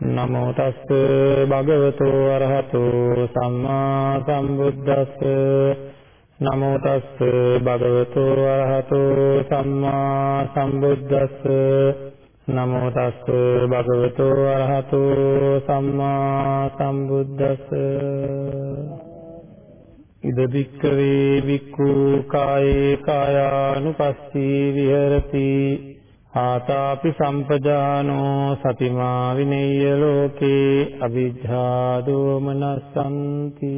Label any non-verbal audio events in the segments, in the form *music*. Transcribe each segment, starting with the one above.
නමෝ තස්ස භගවතු අරහතෝ සම්මා සම්බුද්දස්ස. නමෝ තස්ස භගවතු අරහතෝ සම්මා සම්බුද්දස්ස. නමෝ තස්ස භගවතු අරහතෝ සම්මා සම්බුද්දස්ස. ඉද බික්කවේ බික්ඛු කායේ කායානුපස්සී විහෙරති. ආතාපි සම්පජානෝ සතිමා විනෙය්‍ය ලෝකේ අවිජ්ජා දෝමනසන්ති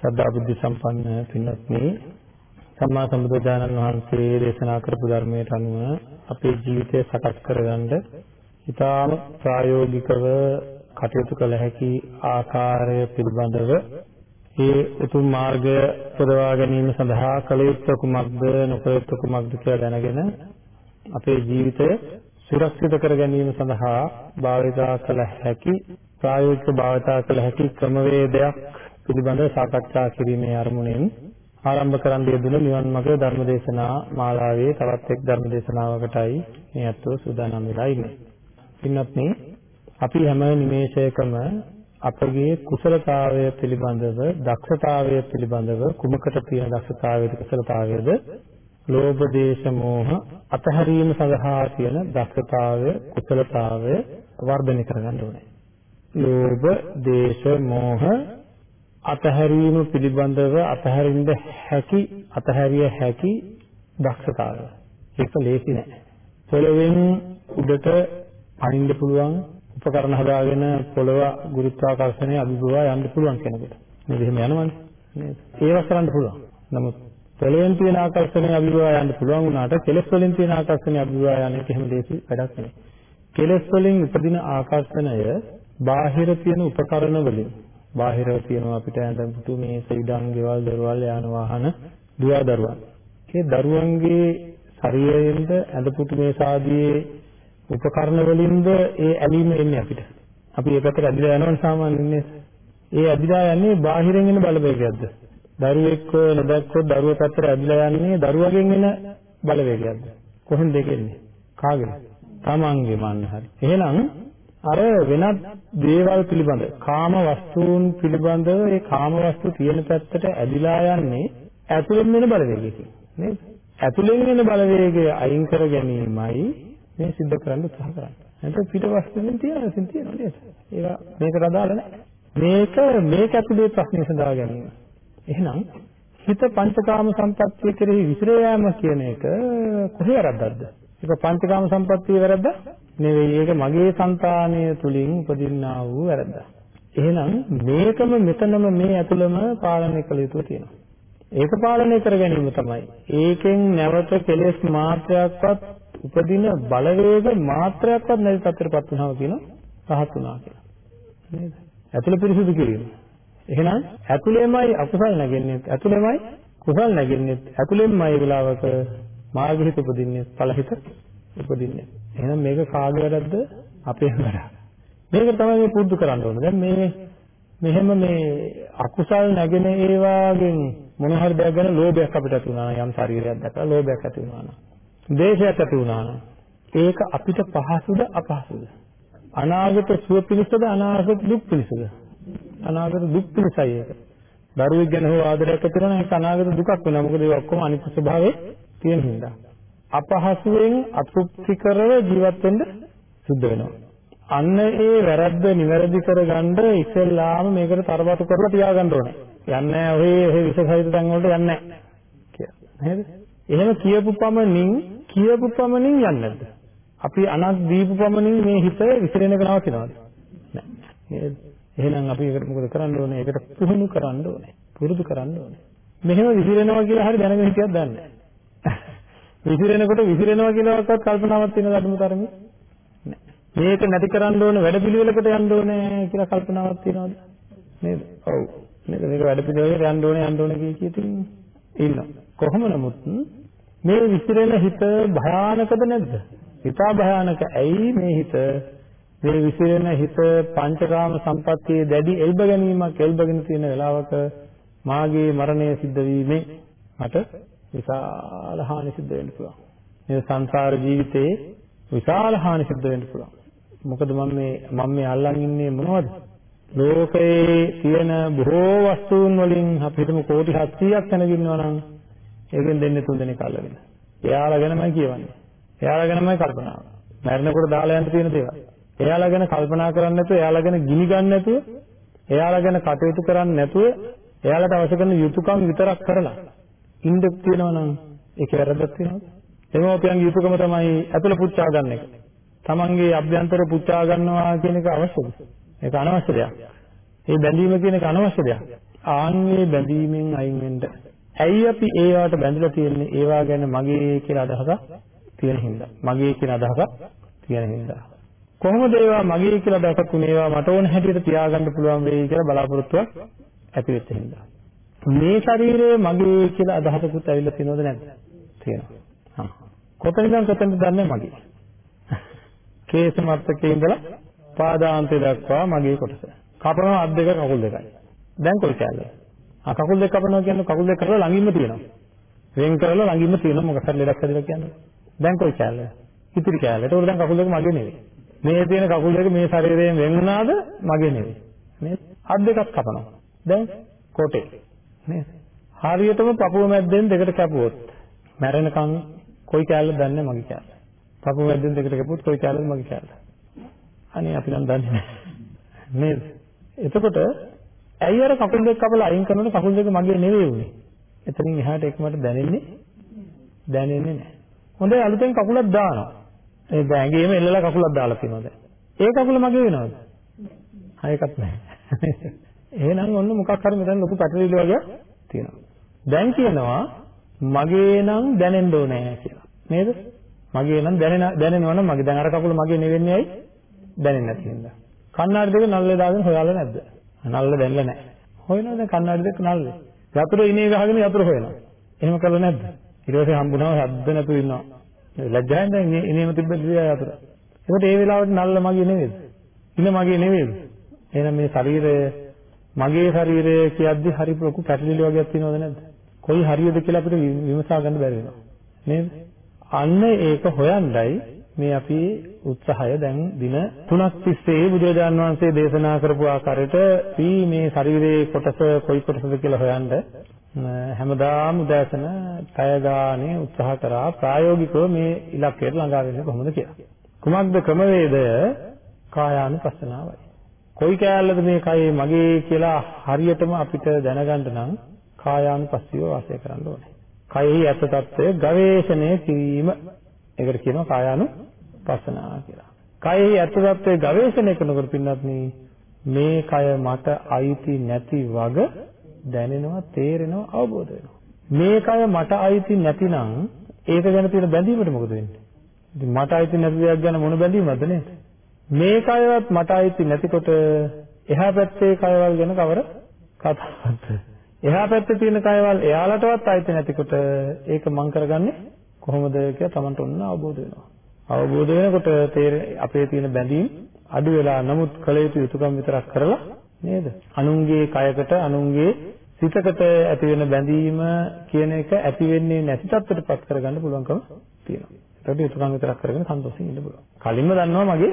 සදා බුද්ධ සම්පන්න පින්වත්නි සම්මා සම්බුදුජානන් වහන්සේ දේශනා කරපු ධර්මයට අනුව අපේ ජීවිතය සකස් කරගන්න ඉතාම ප්‍රායෝගිකව කටයුතු කළ හැකි ආකාරය පිළිබඳව ඒ උතුම් මාර්ගය පුරවා ගැනීම සඳහා කළ යුත්තේ කුමක්ද නොකළ යුත්තේ කුමක්ද කියලා දැනගෙන අපේ ජීවිතය සුරක්ෂිත කර ගැනීම සඳහා භාවිතා කළ හැකි ප්‍රායෝගික භාවිතා කළ හැකි ක්‍රමවේදයක් පිළිබඳව සාකච්ඡා කිරීමේ අරමුණෙන් ආරම්භ කරන්න යෙදුණු නිවන් මාර්ග ධර්මදේශනා මාලාවේ තවත් එක් ධර්මදේශනාවකටයි මේ අත්ව සූදානම් වෙලා ඉන්නේ. පින්වත්නි අපි හැම නිමේෂයකම අපගේ කුසලතාවය පිළිබඳව දක්ෂතාවය පිළිබඳව කුමකට තියෙන දක්ෂතාවයද කුසලතාවයද ලෝභ දේශ මොහ අතහැරීම සඳහා තියෙන දක්ෂතාවය කුසලතාවය වර්ධනය කරගන්න ඕනේ. ලෝභ දේශ මොහ අතහැරීම පිළිබඳව අතහැරින්න හැකි අතහැරිය හැකි දක්ෂතාවය. ඒක ලේසි නෑ. පොළවෙන් උඩට අනින්න පුළුවන් උපකරණ හදාගෙන පොළව ගුරුත්වාකර්ෂණය අභිභවා යන්න පුළුවන් කෙනෙකුට. නේද? එහෙම යනවනේ. නේද? ඒව කරන්න පුළුවන්. නමුත් පොළවෙන් තියෙන ආකර්ෂණය අභිභවා යන්න පුළුවන් වුණාට කෙලෙස් වලින් තියෙන ආකර්ෂණය අභිභවා යන්නේ එහෙම දෙයක් වැඩක් නෙවෙයි. කෙලෙස් වලින් උපදින ආකර්ෂණය බාහිර තියෙන උපකරණ වලින් බාහිරව තියෙනවා අපිට ඇඳන් පුතු මේස ඉඩම් ගෙවල් දොරවල් යාන වාහන දුව දරුවන්. ඒ දරුවන්ගේ ශරීරයෙන්ද ඇඳ පුතු මේස ආදී උපකරණ වලින්ද ඒ ඇලීම එන්නේ අපිට. අපි ඒ පැත්තට ඇදිලා යනවනේ සාමාන්‍යයෙන් ඒ ඇදිලා යන්නේ බාහිරින් එන බලවේගයක්ද? දරුවෙක් නොදැක්කොත් දරුවා පැත්තට ඇදිලා යන්නේ දරුවගෙන් එන බලවේගයක්ද? කොහෙන්ද ඒක එන්නේ? කාගෙන්? තමන්ගේ මන්න හරි. එහෙනම් අර වෙනත් දේවල් පිළිබඳ කාම වස්තුන් පිළිබඳව ඒ කාම වස්තු තියෙන පැත්තට ඇදිලා යන්නේ ඇතුළෙන් එන බලවේගයකින් නේද? ඇතුළෙන් එන බලවේගය අයින් කර ගැනීමයි මේ සිද්ධ කරන්න උත්සාහ කරන්නේ. නැත්නම් පිට වස්තුවෙන් තියෙන ඉතින් තියෙනවා නේද? ඒවා මේකට අදාළ නැහැ. මේක මේක ඇතුලේ ප්‍රශ්නේ සඳහා ගැනීම. එහෙනම් හිත පංචකාම සම්පත්තිය කෙරෙහි විසිර යාම කියන එක කොහේ වැරද්දක්ද? ඒක පංචකාම සම්පත්තිය වැරද්ද නෙවෙයි. ඒක මගේ సంతානය තුලින් උපදින්නා වූ වැරද්දක්. එහෙනම් මේකම මෙතනම මේ ඇතුළම පාලනය කළ යුතු තියෙනවා. ඒක පාලනය කර ගැනීම තමයි. ඒකෙන් නැවත කෙලෙස් මාත්‍රයක්වත් උපදින බලවේග මාත්‍රයක්වත් නැති තත්ත්වයටපත් වුණා කියන රහත් වුණා කියලා. නේද? ඇතුළ පිරිසුදු කිරීම. එහෙනම් ඇතුළෙමයි අකුසල් නැගෙන්නේ. ඇතුළෙමයි කුසල් නැගෙන්නේ. ඇතුළෙන්මයි වෙලාවක මාර්ගහිත උපදින්නේ, ඵලහිත උපදින්නේ. එහෙනම් මේක කාගේ වැරද්ද? අපේ වැරද්ද. මේක තමයි මේ පුරුදු කරන්න ඕනේ. දැන් මේ මෙහෙම මේ අකුසල් නැගෙන ඒවාගෙන් මොන හරි දෙයක් ගැන ලෝභයක් අපිට ඇති වුණා නම් යම් ශරීරයක් දැකලා ලෝභයක් ඇති වුණා නම් ද්වේෂයක් ඇති වුණා නම් ඒක අපිට පහසුද අපහසුද? අනාගත සුව පිණිසද අනාගත දුක් පිණිසද? අනාගත දුක් පිණිසයි ඒක. දරුවෙක් ගැන හෝ ආදරයක් ඇති වෙනවා ඒක අනාගත දුකක් වෙනවා. මොකද ඒ ඔක්කොම අනිත්‍ය ස්වභාවයේ තියෙන හින්දා. අපහසුයෙන් අතෘප්තිකරව ජීවත් වෙන්න සිද්ධ වෙනවා. අන්න ඒ වැරද්ද නිවැරදි කරගන්න ඉස්සෙල්ලාම මේකට තරබතු කරලා තියාගන්න ඕනේ. යන්නේ ඔහේ ඔහේ විශේෂයිත තැන් වලට යන්නේ නැහැ. කියලා. නේද? එහෙම කියපු පමණින් කියපු පමණින් යන්නේ නැද්ද? අපි අනක් දීපු පමණින් මේ හිත විසිරෙන එක නවතිනවද? නෑ. එහෙනම් අපි ඒකට මොකද කරන්න ඕනේ? ඒකට පුහුණු කරන්න ඕනේ. පුරුදු කරන්න ඕනේ. මෙහෙම විසිරෙනවා කියලා හරි දැනගෙන හිටියක් දන්නේ නෑ. *laughs* විසිරෙනකොට විසිරෙනවා කියලාවත් කල්පනාවක් තියෙනවද අදුම තරමේ? නෑ. මේක නැති කරන්න ඕන වැඩපිළිවෙලකට යන්න ඕනේ කියලා කල්පනාවක් තියනවද? නේද? ඔව්. නේද? මේක වැඩපිළිවෙලකට යන්න ඕනේ යන්න ඕනේ කිය කී තින්නේ. ඉන්නවා. කොහොම නමුත් මේ විසිරෙන හිත භයානකද නැද්ද? හිතා භයානක. ඇයි මේ හිත මේ විසිරෙන හිත පංචකාම සම්පත්තියේ දැඩි එල්බ ගැනීමක් එල්බගෙන තියෙන වෙලාවක මාගේ මරණය සිද්ධ වීමෙන් මට විශාල හානි සිද්ධ වෙන්න පුළුවන්. මේ සංසාර ජීවිතේ විශාල හානි සිද්ධ වෙන්න පුළුවන්. මොකද මම මේ මම මේ අල්ලන් ඉන්නේ මොනවද? ලෝකයේ තියෙන බොහෝ වස්තුන් වලින් අපි හිතමු කෝටි 700ක් තැනකින්නවා නම් ඒකෙන් දෙන්නේ තුන් දෙනෙක් අල්ලගෙන. එයාලා ගැනමයි කියවන්නේ. එයාලා ගැනමයි කල්පනා කරන්නේ. මරණකොට දාලා යන්න තියෙන දේවල්. එයාලා ගැන කල්පනා කරන්නේ නැතුව, එයාලා ගැන ගිනි ගන්න නැතුව, එයාලා ගැන කටයුතු කරන්නේ නැතුව, එයාලට අවශ්‍ය කරන යුතුයකම් විතරක් කරලා ඉන්න තියෙනවා නම් ඒක වැරද්දක් තියෙනවද? දෙමෝපියන්ගේ යුතුයකම තමයි ඇතුළ පුච්චා ගන්න එක. තමන්ගේ අභ්‍යන්තර පුච්චා ගන්නවා කියන එක අවශ්‍යද? ඒක අනවශ්‍ය දෙයක්. මේ බැඳීම කියන එක අනවශ්‍ය දෙයක්. ආන්ගේ බැඳීමෙන් අයින් වෙන්න. ඇයි අපි ඒවට බැඳලා තියෙන්නේ? ඒවා ගැන මගේ කියලා අදහසක් තියෙන හින්දා. මගේ කියන අදහසක් තියෙන හින්දා. කොහොමද ඒවා මගේ කියලා දැකතුනේ ඒවා මට ඕන හැටියට තියාගන්න පුළුවන් වෙයි කියලා බලාපොරොත්තුවක් ඇති වෙච්ච හින්දා. මේ ශරීරය මගේ කියලා අදහසකුත් ඇවිල්ලා තියෙනවද නැද්ද? තියෙනවා. හා. කොතනින්ද කොතනද දන්නේ මගේ? කේස මත්තකේ ඉඳලා පාදාන්තය දක්වා මගේ කොටස. කපනවා අත් දෙක කකුල් දෙකයි. දැන් කොයි කැලේ? ආ කකුල් දෙක කපනවා කියන්නේ කකුල් දෙක කරලා ළඟින්ම තියෙනවා. වෙන් කරලා ළඟින්ම තියෙනවා මොකක් හරි ලෙඩක් හැදලා කියන්නේ. දැන් කොයි කැලේ? ඉතිරි කැලේ. ඒතකොට දැන් කකුල් දෙක මගේ නෙවෙයි. මේ තියෙන කකුල් දෙක මේ ශරීරයෙන් වෙන් වුණාද මගේ නෙවෙයි. නේද? අත් දෙකක් කපනවා. දැන් කොටේ. නේද? හරියටම පපුව මැද්දෙන් දෙකට කැපුවොත් මැරෙනකන් කොයි කැලේද දන්නේ මගේ කැලේ. පපුව මැද්දෙන් දෙකට කැපුවොත් කොයි කැලේද මගේ කැලේ. අනේ අපි නම් දන්නේ නැහැ. නේද? එතකොට ඇයි අර කකුල් දෙක කපලා අයින් කරනකොට කකුල් දෙක මගේ නෙවෙයි උනේ. එතනින් එහාට ඒක මට දැනෙන්නේ දැනෙන්නේ නැහැ. හොඳයි අලුතෙන් කකුලක් දානවා. ඒ බෑගේම එල්ලලා කකුලක් දාලා තියෙනවා දැන්. ඒ කකුල මගේ වෙනවද? හයකත් නැහැ. *laughs* එහෙනම් ඔන්න මොකක් හරි මෙතන ලොකු පැටලිලි වගේ තියෙනවා. දැන් කියනවා මගේ නම් දැනෙන්න ඕනේ කියලා. නේද? මගේ නම් දැනෙන දැනෙනවා නම් මගේ දැන් අර කකුල මගේ නෙවෙන්නේ ඇයි? දැනෙන්නේ නැති හින්දා. කණ්ණාඩි දෙක නල්ලේ දාගෙන හොයාලා නැද්ද? නල්ල දැන්නලා නැහැ. හොයනවා දැන් කණ්ණාඩි දෙක නල්ලේ. යතුරු ඉනේ ගහගෙන යතුරු හොයනවා. එහෙම කරලා නැද්ද? ඊට පස්සේ හම්බුනම හද්ද නැතුව ඉන්නවා. ලැජ්ජාවෙන් දැන් ඉනේම තිබ්බ දියා යතුර. ඒකට ඒ වෙලාවට නල්ල මගේ නෙවෙයිද? ඉන මගේ නෙවෙයිද? එහෙනම් මේ ශරීරය මගේ ශරීරය කියද්දි හරි ලොකු පැටලිලි වගේක් තියෙනවද නැද්ද? කොයි හරියද කියලා අපිට විමසා ගන්න බැරි වෙනවා. නේද? අන්න ඒක හොයන්නයි මේ අපි උත්සාහය දැන් දින 3ක් තිස්සේ බුදුරජාන් වහන්සේ දේශනා කරපු ආකාරයට අපි මේ ශරීරයේ කොටස කොයි කොටසද කියලා හොයන්න හැමදාම උදෑසන පැය ගානේ උත්සාහ කරා ප්‍රායෝගිකව මේ ඉලක්කයට ළඟා වෙන්නේ කොහොමද කියලා. කුමක්ද ක්‍රමවේදය? කායානුපස්සනාවයි. කොයි කැලලද මේ කයේ මගේ කියලා හරියටම අපිට දැනගන්න නම් කායානුපස්සීව වාසය කරන්න ඕනේ. කයෙහි ඇත්ත తত্ত্বය ගවේෂණය කිරීම ඒකට කියනවා කායානුපස්සනාව කියලා. කයෙහි අර්ථවත් ගවේෂණය කරනකොට පින්නත් මේ කය මට අයිති නැති වග දැනෙනවා තේරෙනවා අවබෝධ වෙනවා. මේ කය මට අයිති නැතිනම් ඒක ගැන තියෙන බැඳීමට මොකද වෙන්නේ? ඉතින් මට අයිති නැති දෙයක් ගැන මොන බැඳීමක්ද නේද? මේ කයවත් මට අයිති නැතිකොට එහා පැත්තේ කයවල් ගැන කවර කතාවක්ද? එහා පැත්තේ තියෙන කයවල් එයාලටවත් අයිති නැතිකොට ඒක මං කරගන්නේ කොහොමද කියලා Tamanට ඔන්න අවබෝධ වෙනවා. අවබෝධ වෙනකොට අපේ තියෙන බැඳීම් අඩු වෙලා නමුත් කල යුතු යුතුයකම් විතරක් කරලා නේද? අනුන්ගේ කයකට අනුන්ගේ සිතකට ඇති වෙන බැඳීම කියන එක ඇති වෙන්නේ නැති තත්ත්වයටපත් කරගන්න පුළුවන්කම තියෙනවා. ඒකට යුතුයකම් විතරක් කරගෙන සන්තෝෂයෙන් ඉන්න පුළුවන්. කලින්ම දන්නවා මගේ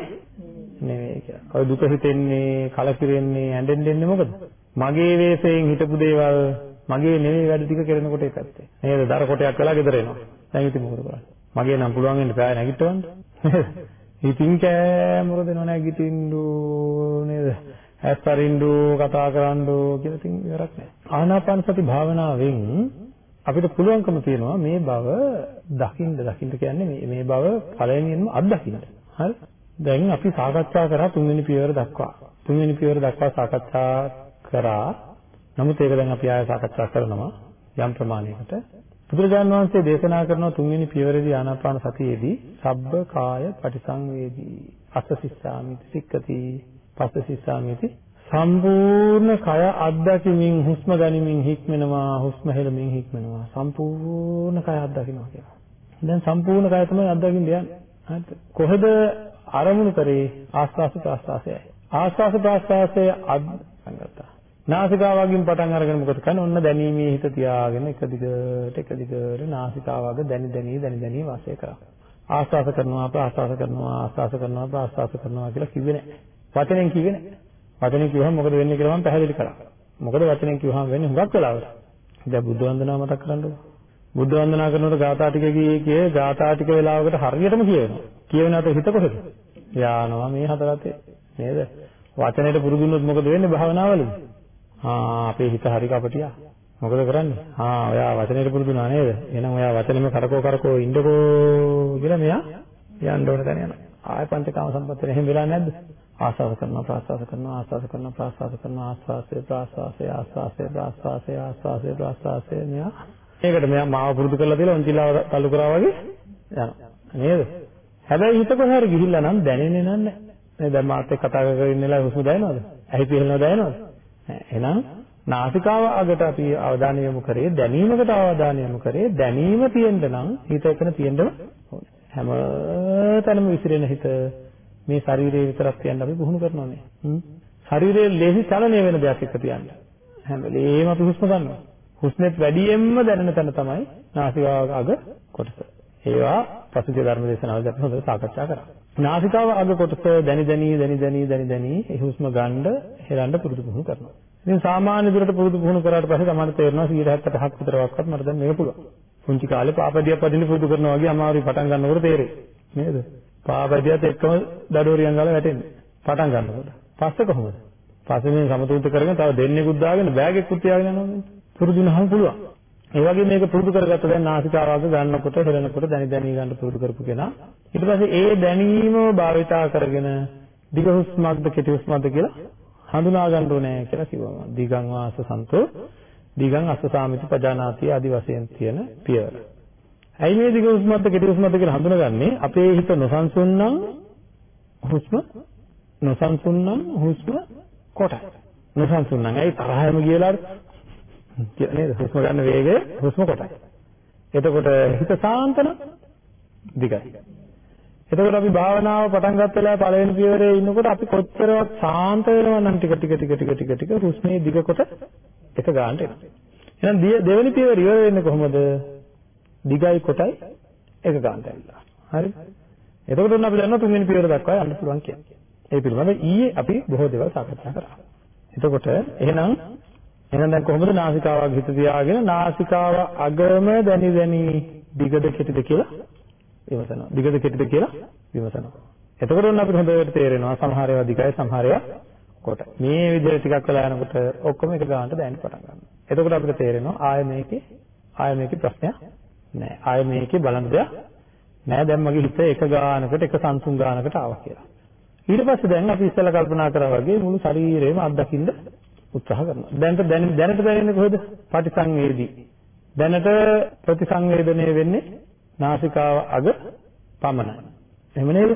නෙවෙයි කියලා. ඔය දුක හිතෙන්නේ, කලකිරෙන්නේ, ඇඬෙන්නේ මොකද? මගේ වේසයෙන් හිතපු දේවල් මගේ නෙවෙයි වැඩ ටික කරනකොට ඒකත්. නේද? දර කොටයක් වෙලා ගෙදර එනවා. දැන් ඉතින් මොකද කරන්නේ? මගේ නම් පුළුවන් වෙන්නේ පෑ නැගිටවන්න. ඉතින් කෑමර දෙනව නැගිටින්න නේද? ඇස් අරින්නු කතා කරන්නු කියලා තින් ඉවරක් නැහැ. ආනාපාන සති භාවනාවෙන් අපිට පුළුවන්කම තියෙනවා මේ බව දකින්න දකින්න කියන්නේ මේ මේ බව පළවෙනියෙන්ම අත්දකින්න. හරි? දැන් අපි සාකච්ඡා කරා තුන්වෙනි පියවර දක්වා. තුන්වෙනි පියවර දක්වා සාකච්ඡා කරා. නමුත් ඒක දැන් අපි ආයෙ සාකච්ඡා කරනවා යම් ප්‍රමාණයකට. බුදුරජාණන් වහන්සේ දේශනා කරන තුන්වෙනි පියවරේදී ආනාපාන සතියේදී සබ්බ කාය පටිසංවේදී අස්ස සිස්සාමිති සික්කති පස්ස සිස්සාමිති සම්පූර්ණ කය අත්දැකීමින් හුස්ම ගනිමින් හික්මෙනවා හුස්ම හෙළමින් හික්මෙනවා සම්පූර්ණ කය අත්දකින්නවා කියනවා. දැන් සම්පූර්ණ කය තමයි අත්දකින්න යන්නේ. හරිද? කොහෙද අරමුණු කරේ ආස්වාස ප්‍රාස්වාසයයි. ආස්වාස ප්‍රාස්වාසය අත් සංගතා. නාසිකාවකින් පටන් අරගෙන මොකද කරන්නේ? ඔන්න දැනීමේ හිත තියාගෙන එක දිගට එක දිගට නාසිකාවක දැනි දැනි දැනි දැනි වාසය කරා. ආස්වාස කරනවා ප්‍රාස්වාස කරනවා ආස්වාස කරනවා ප්‍රාස්වාස කරනවා කියලා කිව්වේ නැහැ. වචනෙන් කිව්වේ නැහැ. වචනෙන් කිව්වම මොකද වෙන්නේ කියලා මම පැහැදිලි කරා. මොකද වචනෙන් කිව්වම වෙන්නේ හුඟක් වෙලාවට. දැන් බුද්ධ වන්දනාව මතක් කරගන්නකො. බුද්ධ වන්දනා කරනකොට ගාථා ටික ගියේ කියේ ගාථා ටික වෙලාවකට හරියටම කියවෙනවා. කියවෙනාට හිත කොහෙද? යානවා මේ හතරතේ නේද? වචනෙට පුරුදු වුණොත් මොකද වෙන්නේ භාවනාවලදී? ආ අපේ හිත හරි කපටියා. මොකද කරන්නේ? ආ ඔයා වචනෙට පුරුදු නා නේද? එහෙනම් ඔයා වචනෙම කරකෝ කරකෝ ඉන්නකෝ කියලා මෙයා යන්න ඕන තැන යනවා. ආය පංචකාම සම්පත්තේ එහෙම වෙලා නැද්ද? ආස්වාද කරනවා ප්‍රාස්වාද කරනවා ආස්වාද කරනවා ප්‍රාස්වාද කරනවා ආස්වාසය ප්‍රාස්වාසය ආස්වාසය ප්‍රාස්වාසය ආස්වාසය ප්‍රාස්වාසය මෙයා ඒකට මෙයා මාව පුරුදු කරලා තියලා ඔන්චිලාව තල්ලු කරා වගේ යනවා නේද හැබැයි හිත කොහේ හරි ගිහිල්ලා නම් දැනෙන්නේ නැහැ නේ දැන් මාත් එක්ක කතා කරගෙන ඉන්නලා හුස්ම දැනෙනවද ඇහි පිහලනවද දැනෙනවද එහෙනම් නාසිකාව අගට අපි අවධානය යොමු කරේ දැනීමකට අවධානය යොමු කරේ දැනීම තියෙන්න නම් හිත එකන තියෙන්න ඕනේ හැම තැනම විසිරෙන හිත මේ ශරීරය විතරක් තියන්න අපි පුහුණු කරනවානේ. ශරීරයේ ලේසි චලනය වෙන දෙයක් එක්ක තියන්න. හැම වෙලේම අපි හුස්ම ගන්නවා. හුස්මෙත් වැඩියෙන්ම දැනෙන තැන තමයි නාසිකාව අග කොටස. ඒවා පසුගිය ධර්ම දේශනාවලදී අපි හොඳට සාකච්ඡා කරා. නාසිකාව අග කොටස දැනි දැනි දැනි දැනි දැනි දැනි ඒ හුස්ම ගන්න හෙලන්න පුරුදු පුහුණු කරනවා. ඉතින් සාමාන්‍ය දුරට පුරුදු පුහුණු කරාට පස්සේ තමයි තේරෙනවා 177ක් විතරවත් මට දැන් මේක පුළුවන්. පුංචි කාලේ පාපදියක් පදින්න පුරුදු කරනවා වගේ අමාරුයි පටන් ගන්නකොට තේරෙයි. නේද? පාපදියත් එක්කම දඩෝරියන් ගාලා වැටෙන්නේ. පටන් ගන්නකොට. පස්සේ කොහොමද? පස්සේ මේ සමතුලිත කරගෙන තව දෙන්නෙකුත් දාගෙන බෑග් එකකුත් තියාගෙන යනවා නේද? පුරුදු වුණාම පුළුවන්. ඒ වගේ මේක පුරුදු කරගත්ත දැන් නාසිකාවක ගන්නකොට හෙලනකොට දැනි දැනි ගන්න පුරුදු කරපු කෙනා ඊට පස්සේ ඒ දැනීම භාවිතා කරගෙන දිග හුස්මක්ද කෙටි හුස්මක්ද කියලා හඳුනා ගන්න ඕනේ කියලා කිව්වම දිගං වාස සන්තෝ දිගං අස්සසාමිති පජානාති ආදි වශයෙන් තියෙන පියවර. ඇයි මේ දිග හුස්මත් කෙටි හුස්මත් කියලා හඳුනගන්නේ? අපේ හිත නොසන්සුන් නම් හුස්ම නොසන්සුන් නම් හුස්ම කොටයි. නොසන්සුන් නම් ඇයි තරහම කියලා නේද? හුස්ම ගන්න වේගය හුස්ම කොටයි. එතකොට හිත සාන්ත නම් දිගයි. එතකොට අපි භාවනාව පටන් ගත්ත වෙලාවේ පළවෙනි පියවරේ ඉන්නකොට අපි කොච්චරවත් සාන්ත වෙනවා නම් ටික ටික ටික ටික ටික ටික හුස්මේ දිග කොට එක ගන්නට එනවා. එහෙනම් දෙවෙනි පියවර ඉවර වෙන්නේ කොහොමද? දිගයි කොටයි එක ගන්නට ඇවිල්ලා. හරි? එතකොට උන් අපි දන්නවා තුන්වෙනි පියවර දක්වා යන්න පුළුවන් කියන්නේ. ඒ පිළිබඳව ඊයේ අපි බොහෝ දේවල් සාකච්ඡා කරා. එතකොට එහෙනම් එහෙනම් දැන් කොහොමද නාසිකාවක් හිත තියාගෙන නාසිකාව අගම දැනි දැනි දිගද කෙටිද කියලා විමසනවා. දිගද කෙටිද කියලා විමසනවා. එතකොට උන් අපිට හොඳට තේරෙනවා සමහර ඒවා දිගයි සමහර ඒවා කොට. මේ විදිහට ටිකක් වෙලා යනකොට ඔක්කොම එක ගන්නට දැනෙන්න පටන් ගන්නවා. එතකොට අපිට තේරෙනවා ආය මේකේ ආය මේකේ ප්‍රශ්නයක් නෑ. ආය මේකේ බලන්න දෙයක් නෑ. දැන් මගේ හිත එක ගානකට එක සංසුන් ගානකට ආවා කියලා. ඊට පස්සේ දැන් අපි ඉස්සෙල්ලා කල්පනා කරා වගේ මුළු ශරීරයම අත්දකින්න උත්සාහ කරනවා. දැනට දැනට දැනෙන්නේ කොහෙද? පටිසංවේදී. දැනට ප්‍රතිසංවේදනය වෙන්නේ නාසිකාව අග පමණයි. එහෙම නේද?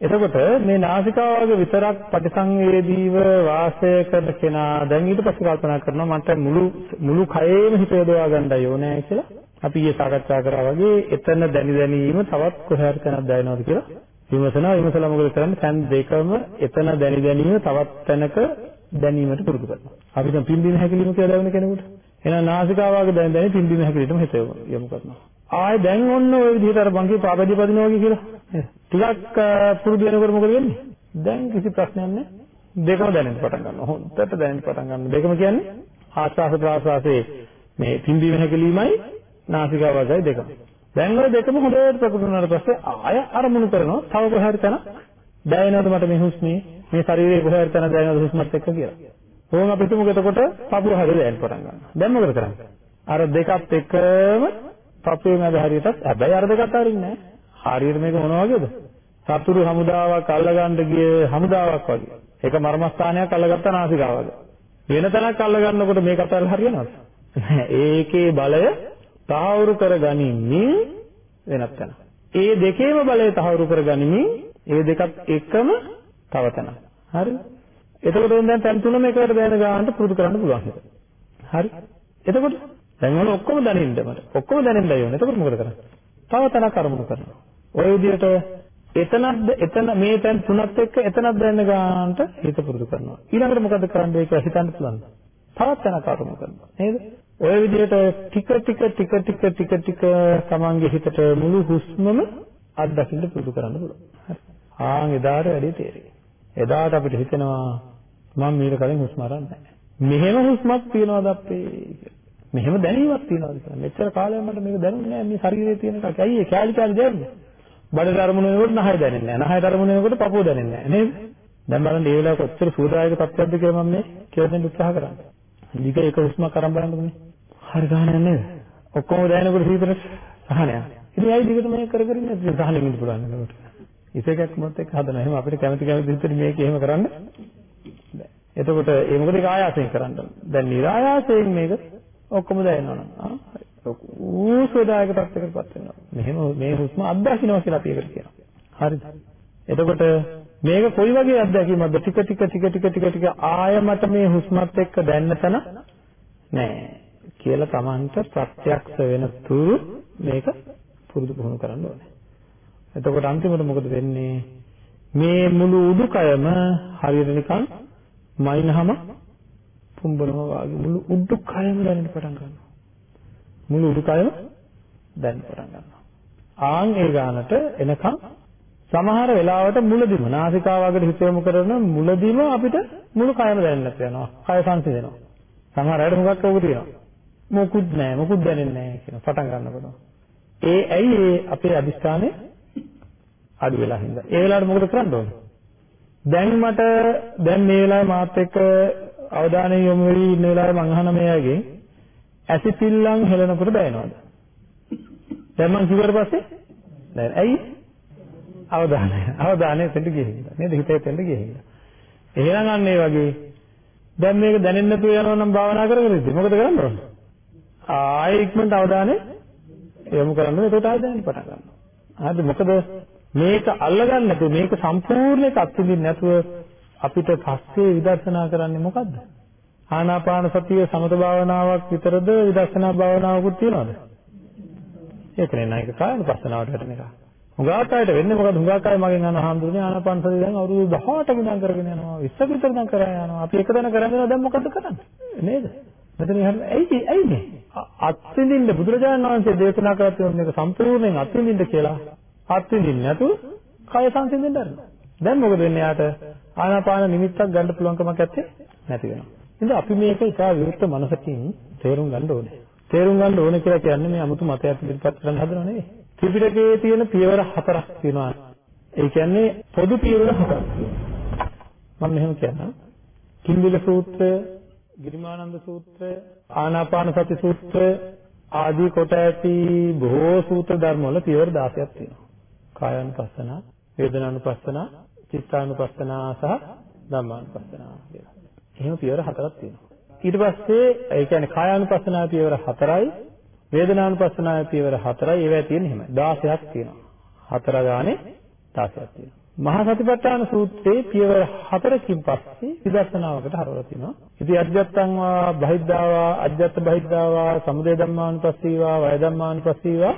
එතකොට මේ නාසිකාව විතරක් පටිසංවේදීව වාසය කරන කෙනා දැන් ඊට පස්සේ කල්පනා කරනවා මට මුළු මුළු කයෙම හිත යොදවා ගන්නයි ඕනේ කියලා. අපි ඊයේ සාකච්ඡා කරා වගේ එතන දැනි දැනීම තවත් කොහේ හරි තැනක් දැනෙනවද කියලා විමසනවා. විමසලා මොකද කරන්නේ? තැන් දෙකම එතන දැනි දැනීම තවත් තැනක දැනීමට පුරුදු කරනවා. අපි දැන් පිම්බීම හැකිලිම කියලා දැවෙන කෙනෙකුට. එහෙනම් නාසිකාවක දැන දැන පිම්බීම හැකිලිටම හිත යොමු කරනවා. ආයෙ දැන් ඔන්න ওই විදිහට අර බංගේ පාපදී පදිනවා වගේ කියලා. ටිකක් පුරුදු වෙනකොට මොකද වෙන්නේ? දැන් කිසි ප්‍රශ්නයක් නැහැ. දෙකම දැනෙන්න පටන් ගන්නවා. හොඳට දැනෙන්න පටන් ගන්නවා. දෙකම කියන්නේ ආස්වාස ප්‍රාස්වාසයේ මේ පිම්බීම හැකිලිමයි නාසිකාවගයි දෙකම. දැන් ওই දෙකම හොඳට ප්‍රකට වුණාට පස්සේ ආය අරමුණු කරනවා. තව කොහේ හරි තැන දැනෙනවද මට මේ හුස්මේ මේ ශරීරයේ කොහේ හරි තැන දැනෙනවද හුස්මත් එක්ක කියලා. ඕම අපි හිතමු එතකොට පපුව හරියට දැනෙන්න පටන් ගන්නවා. දැන් මොකද කරන්නේ? අර දෙකත් එක්කම පපුවේ මැද හරියටත් හැබැයි අර දෙකත් හරින්නේ නැහැ. හරියට මේක මොනවා වගේද? සතුරු හමුදාවක් අල්ලගන්න ගිය හමුදාවක් වගේ. ඒක මර්මස්ථානයක් අල්ලගත්ත නාසිකාවද. වෙන තැනක් අල්ලගන්නකොට මේක අතල් හරියනවද? *laughs* ඒකේ බලය තහවුරු කරගනිමින් වෙනත් තැන. ඒ දෙකේම බලය තහවුරු කරගනිමින් ඒ දෙකත් එකම තව තැනක්. හරි? එතකොට දැන් තැන් තුනම එකකට දැන ගන්නට පුරුදු කරන්න පුළුවන් හිත. හරි? එතකොට දැන් මොන ඔක්කොම දැනෙන්න මට. ඔක්කොම දැනෙන්නයි ඕනේ. එතකොට මොකද කරන්නේ? තව තැනක් අරමුණු කරනවා. ඔය විදිහට එතනක්ද එතන මේ තැන් තුනත් එක්ක එතනක් දැනන ගන්නට හිත පුරුදු කරනවා. ඊළඟට මොකද කරන්නේ කියලා හිතන්න පුළුවන්. තවත් තැනක් අරමුණු කරනවා. නේද? ඔය විදිහට ටික ටික ටික ටික ටික ටික තමන්ගේ හිතට මුළු හුස්මම අත්දකින්න පුරුදු කරන්න පුළුවන්. හරි. ආන් එදාට වැඩි තේරෙයි. එදාට අපිට හිතෙනවා මම මීට කලින් හුස්ම අරන් නැහැ. මෙහෙම හුස්මක් තියනවාද අපේ කියලා. මෙහෙම දැනීමක් තියනවාද කියලා. මෙච්චර කාලයක් මට මේක දැනුන්නේ නැහැ මේ ශරීරයේ තියෙන එකක්. ඇයි ඒ කැලි කැලි දැනෙන්නේ? බඩට අරමුණ වෙනකොට නහය දැනෙන්නේ නැහැ. නහයට අරමුණ වෙනකොට පපුව දැනෙන්නේ නැහැ නේද? දැන් බලන්න මේ වෙලාව කොච්චර සූදායක තත්ත්වයක්ද කියලා මම මේ කියලා දෙන්න උත්සාහ කරන්නේ. දිග එක හුස්මක් අරන් බලන්නකෝ මේ. හරි ගහන්නේ නේද? ඔක්කොම දැනෙනකොට සීතලට සහනයක්. ඉතින් ඇයි දිගට මේක කර කර ඉන්නේ? සහනෙ ඉන්න පුළුවන් නේද? ඉසේකක් මොකත් එක්ක හදනවා. එහෙම අපිට කැමති කැමති විදිහට මේක එහෙම කරන්න බෑ. එතකොට ඒ මොකද ඒක ආයාසයෙන් කරන්න. දැන් નિરાයාසයෙන් මේක ඔක්කොම දැනෙනවා නම් ආ හරි. ඌසෝදායක තත්ත්වයකටපත් වෙනවා. මෙහෙම මේ හුස්ම අත්දකින්නවා කියලා අපි ඒකට කියනවා. හරිද? එතකොට මේක කොයි වගේ අත්දැකීමක්ද? ටික ටික ටික ටික ටික ටික ආයමත මේ හුස්මත් එක්ක දැන්න තන නෑ කියලා Tamanට ප්‍රත්‍යක්ෂ වෙන තුරු මේක පුරුදු පුහුණු කරන්න ඕනේ. එතකොට අන්තිමට මොකද වෙන්නේ? මේ මුළු උඩුකයම හරියට නිකන් මයින්හම පුම්බනවා වගේ මුළු උඩුකයම දැනෙන්න පටන් ගන්නවා. මුළු උඩුකයම දැනෙන්න පටන් ගන්නවා. ආන් ඒ ගානට එනකන් සමහර වෙලාවට මුලදිම නාසිකාවකට හිත යොමු කරන මුලදිම අපිට මුළු කයම දැනෙන්නත් යනවා. කය සංසිඳෙනවා. සමහර අයට හුඟක් ඕක තියෙනවා. මොකුත් නැහැ, මොකුත් දැනෙන්නේ නැහැ කියන පටන් ගන්නකොට. ඒ ඇයි ඒ අපේ අදිස්ථානේ අඩු වෙලා හින්දා. ඒ වෙලාවට මොකද කරන්න ඕනේ? දැන් මට දැන් මේ වෙලාවේ මාත් එක්ක අවධානය යොමු වෙවි ඉන්න වෙලාවේ මං අහන මෙයාගෙන් ඇසිපිල්ලම් හෙලනකොට දැනෙනවද? දැන් මං කිව්වට පස්සේ දැන් ඇයි? අවධානය. අවධානය එතෙන්ට ගිහින්. නේද? හිත එතෙන්ට ගිහින්. එහෙනම් අන්න ඒ වගේ දැන් මේක දැනෙන්න නැතුව යනවා නම් භාවනා කර කර ඉඳි. මොකද කරන්න ඕන? ආයෙ ඉක්මනට අවධානය යොමු කරන්න එතකොට ආයෙ දැනෙන්න පටන් ගන්නවා. හරිද? මොකද මේක අල්ලගන්න නැතුව මේක සම්පූර්ණ එක අත්විඳින්න නැතුව අපිට පස්සේ විදර්ශනා කරන්නේ මොකද්ද? ආනාපාන සතිය සමත භාවනාවක් විතරද විදර්ශනා භාවනාවකුත් තියනවද? ඒක නේ නායක කායනුපස්සනාවට වැටෙන එක. හුඟක් අයට වෙන්නේ මොකද හුඟක් අය මගෙන් අහන හාමුදුරනේ ආනාපාන සතිය දැන් අවුරුදු 18ක ඉඳන් කරගෙන යනවා 20ක විතර ඉඳන් කරගෙන යනවා අපි එක දන කරගෙන යනවා දැන් මොකද කරන්නේ නේද මෙතන හරි ඇයි ඇයි මේ අත්විඳින්න බුදුරජාණන් වහන්සේ දේශනා කරලා තියෙන මේක සම්පූර්ණයෙන් අත්විඳින්න කියලා අත්විඳින්න නැතු කය සංසිඳෙන්න ආරම්භ දැන් මොකද වෙන්නේ යාට ආනාපාන නිමිත්තක් ගන්න පුළුවන්කමක් නැත්තේ නැති වෙනවා ඉතින් අපි මේක ඉතා විරුද්ධ මනසකින් තේරුම් ගන්න ඕනේ තේරුම් ගන්න ඕනේ කියලා කියන්නේ මේ 아무තු මතයක් ඉදිරිපත් කරන්න හදනව නෙවෙයි ත්‍රිපිටකයේ තියෙන පියවර හතරක් තියෙනවා. ඒ කියන්නේ පොදු පියවර හතරක් තියෙනවා. මම මෙහෙම කියන්නම්. කිම්බිල සූත්‍රය, ගිරිමානන්ද සූත්‍රය, ආනාපාන සති සූත්‍රය ආදී කොට ඇති බොහෝ සූත්‍ර ධර්ම වල පියවර 16ක් තියෙනවා. කායानुපස්සන, වේදනානුපස්සන, චිත්තානුපස්සන සහ ධම්මානුපස්සන කියලා. එහෙම පියවර හතරක් තියෙනවා. ඊට පස්සේ ඒ කියන්නේ කායानुපස්සනා පියවර හතරයි වේදනානුපස්සනාවේ පියවර 4යි ඒවැය තියෙන්නේ එහෙමයි. 16ක් තියෙනවා. හතර ගානේ 16ක් තියෙනවා. මහා සතිපට්ඨාන සූත්‍රයේ පියවර 4කින් පස්සේ විදර්ශනාවකට හරවලා තිනවා. ඉතින් අජ්ජත්තං වා බහිද්ධාවා අජ්ජත් බහිද්ධාවා සමුදය ධම්මානුපස්සීවා වය ධම්මානුපස්සීවා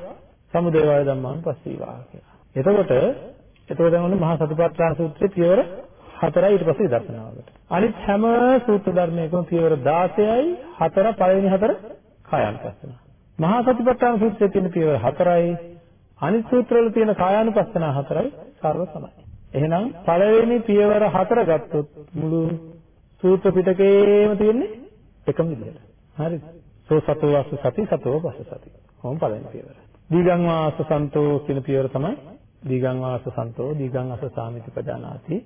සමුදය වය ධම්මානුපස්සීවා කියලා. එතකොට එතකොට දැන් ඔන්න මහා සතිපට්ඨාන සූත්‍රයේ පියවර 4යි ඊට පස්සේ විදර්ශනාවකට අනිත් හැම සූත්‍ර ධර්මයකම පියවර 16යි 4 පළවෙනි 4 කායानुපස්සන මහා සතිපට්ඨාන සූත්‍රයේ තියෙන පියවර හතරයි අනිත් සූත්‍රවල තියෙන කායානුපස්සන හතරයි සර්ව සමයි. එහෙනම් පළවෙනි පියවර හතර ගත්තොත් මුළු සූත්‍ර පිටකේම තියෙන්නේ එකම විදිහට. හරිද? සෝ සතෝ වාස සති සතෝ පස්ස සති. කොහොම පළවෙනි පියවර. දීගං වාස සන්තෝ කියන පියවර තමයි දීගං වාස සන්තෝ දීගං අස සාමිති පජානාති.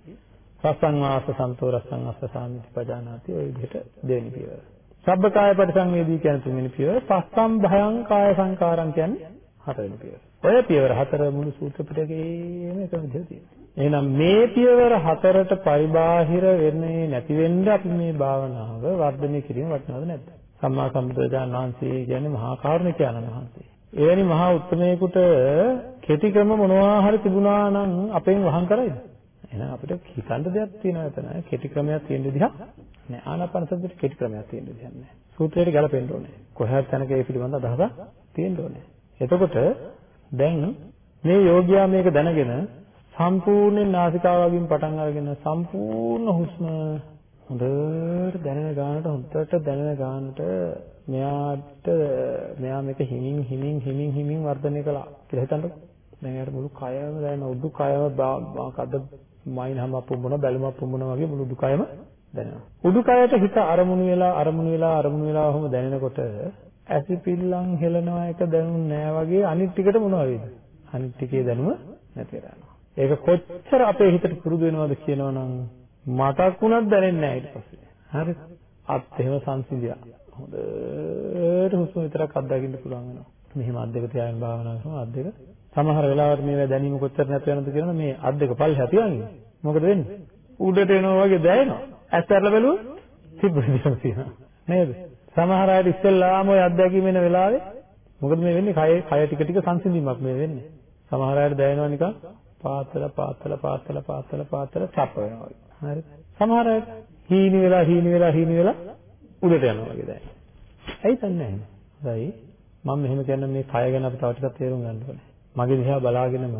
රසං වාස සන්තෝ රසං අස සාමිති පජානාති. ඔය විදිහට දෙවෙනි පියවර. සබ්බකාය පරිසංවේදී කියන තුන්වෙනි පියවර, පස්සම් භයං කාය සංකාරම් කියන්නේ හතරවෙනි පියවර. ඔය පියවර හතර මුළු සූත්‍ර පිටකේම එකම විදිහට තියෙනවා. එහෙනම් මේ පියවර හතරට පරිබාහිර වෙන්නේ නැති වෙන්න අපි මේ භාවනාව වර්ධනය කිරීම වටිනවද නැද්ද? සම්මා සම්බුදුරජාණන් වහන්සේ කියන්නේ මහා කාරුණිකයන්න් වහන්සේ. එවැනි මහා උත්මේකට කෙටි ක්‍රම මොනවා හරි තිබුණා නම් අපෙන් වහං කරයිද? එහෙනම් අපිට හිතන්න දෙයක් තියෙනවා එතන. කෙටි ක්‍රමයක් තියෙන විදිහක් නෑ. ආනාපාන සතියේ කෙටි ක්‍රමයක් තියෙන විදිහක් නෑ. සූත්‍රයට ගැලපෙන්න ඕනේ. කොහොමද තැනක ඒ පිළිබඳ අදහසක් තියෙන්න ඕනේ. එතකොට දැන් මේ යෝගියා මේක දැනගෙන සම්පූර්ණ නාසිකාවකින් පටන් අරගෙන සම්පූර්ණ හුස්ම හොඳට දැනෙන ගානට හොඳට දැනෙන ගානට මෙයාට මෙයා මේක හිමින් හිමින් හිමින් හිමින් වර්ධනය කළා කියලා හිතන්නකෝ. දැන් යාට මුළු කයම දැනෙන උඩු කයම කඩ මයින්හම පුම්බන බැලුම පුම්බන වගේ මුළු උඩු කයම දැනෙනවා. උඩු කයට හිත අරමුණු වෙලා අරමුණු වෙලා අරමුණු වෙලා ඔහොම දැනෙනකොට ඇසිපිල්ලම් හෙලනවා එක දැනුන්නේ නැහැ වගේ අනිත් ටිකට මොනව වේද? අනිත් ටිකේ දැනුම නැති වෙනවා. ඒක කොච්චර අපේ හිතට පුරුදු වෙනවද කියනවනම් මතක් වුණත් දැනෙන්නේ නැහැ ඊට පස්සේ. හරිද? අත් එහෙම සංසිඳියා. හොඳට හුස්ම විතරක් අත්දකින්න පුළුවන් වෙනවා. මෙහෙම අත් දෙක තියාගෙන භාවනා කරනවා අත් දෙක. සමහර වෙලාවට මේවා දැනීම කොච්චර නැති වෙනවද කියනවා මේ අත් දෙක පල්ලෙහා තියන්නේ. මොකද වෙන්නේ? උඩට එනවා වගේ දැනෙනවා. ඇස් අරලා බැලුවොත් තිබ්බ විදිහම තියෙනවා. නේද? සමහර අය ඉස්සෙල්ලාම ওই අත්දැකීම එන වෙලාවේ මොකද මේ වෙන්නේ? කය කය ටික ටික සංසිඳීමක් මේ වෙන්නේ. සමහර අයට දැනෙනවා නිකන් පාත්තල පාත්තල පාත්තල පාත්තල පාත්තල චප්ප වෙනවා වගේ. හරිද? සමහර අය හීනි වෙලා හීනි වෙලා හීනි වෙලා උඩට යනවා වගේ දැනෙනවා. ඇයි තන්නේ එහෙම? හරි. මම මෙහෙම කියන්නේ මේ කය ගැන අපි තව ටිකක් තේරුම් ගන්න ඕනේ. මගේ දිහා බලාගෙනම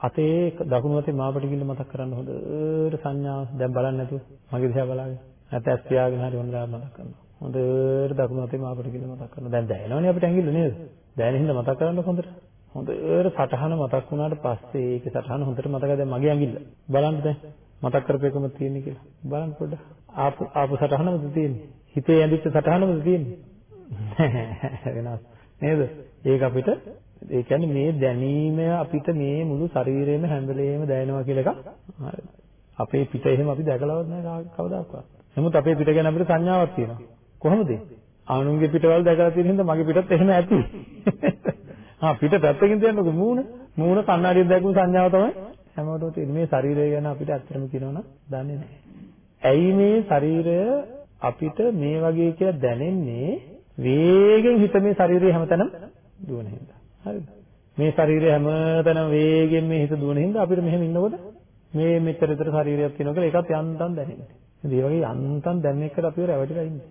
අතේ දකුණු අතේ මාපට ගිහින් මතක් කරන්න හොඳට සංඥාව දැන් බලන්න නැතුව මගේ දිහා බලාගෙන නැත්නම් ඇස් පියාගෙන හරි හොඳට මතක් කරනවා. හොඳට දකුණු අතේ මාපට ගිහින් මතක් කරනවා. දැන් දැනෙනවනේ අපිට ඇඟිල්ල නේද? දැනෙන හින්දා මතක් කරන්න හොඳට. හොඳට සටහන මතක් වුණාට පස්සේ ඒකේ සටහන හොඳට මතකයි දැන් මගේ ඇඟිල්ල. බලන්න දැන් මතක් කරපේකම තියෙන්නේ කියලා. බලන්න පොඩ්ඩක්. ආපු ආපු සටහනමද තියෙන්නේ? හිතේ ඇඳිච්ච සටහනමද තියෙන්නේ? වෙනස්. නේද? ඒක අපිට ඒ කියන්නේ මේ දැනීම අපිට මේ මුළු ශරීරෙම හැම වෙලේම දැනෙනවා කියලා එකක්. හරි. අපේ පිට එහෙම අපි දැකලවත් නැහැ කවදාකවත්. නමුත් අපේ පිට ගැන අපිට සංඥාවක් තියෙනවා. කොහොමද? ආනුන්ගේ පිටවල් දැකලා තියෙන හින්දා මගේ පිටත් එහෙම ඇති. *laughs* ආ පිට පැත්තකින් තියන්නකො මූණ. මූණ කණ්ණාඩියෙන් දැක්වූ සංඥාව තමයි හැමෝටම තියෙන මේ ශරීරය ගැන අපිට ඇත්තටම කියනවනම් දන්නේ නැහැ. ඇයි මේ ශරීරය අපිට මේ වගේ කියලා දැනෙන්නේ වේගෙන් හිත මේ ශරීරය හැමතැනම දුවන හින්දා. හරිද? මේ ශරීරය හැමතැනම වේගෙන් මේ හිත දුවන හින්දා අපිට මෙහෙම ඉන්නකොට මේ මෙච්චර විතර ශරීරයක් තියෙනවා කියලා ඒකත් යන්තම් දැනෙන්නේ. ඉතින් ඒ වගේ යන්තම් දැනෙන එකට අපිව රැවටිලා ඉන්නේ.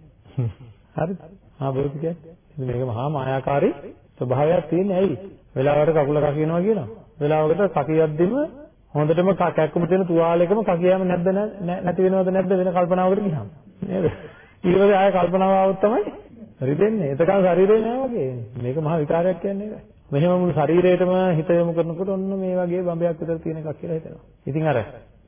හරිද? ආ බොරුද කියන්නේ? මේක මහා මායාකාරී ස්වභාවයක් තියෙන්නේ ඇයි? වෙලාවට කකුල කකිනවා කියනවා. වෙලාවකට කකියද්දිම හොඳටම කැක්කුම තියෙන තුවාලයකම කකියම නැද්ද නැති වෙනවද නැද්ද වෙන කල්පනාවකට ගියාම. නේද? ඊළඟට ආය කල්පනාව આવුත් තමයි රිදෙන්නේ. එතකන් ශරීරේ නෑ වගේ. මේක මහා විකාරයක් කියන්නේ ඒකයි මෙහෙම මුළු ශරීරේටම හිත යොමු කරනකොට ඔන්න මේ වගේ බඹයක් විතර තියෙන එකක් කියලා හිතනවා. ඉතින් අර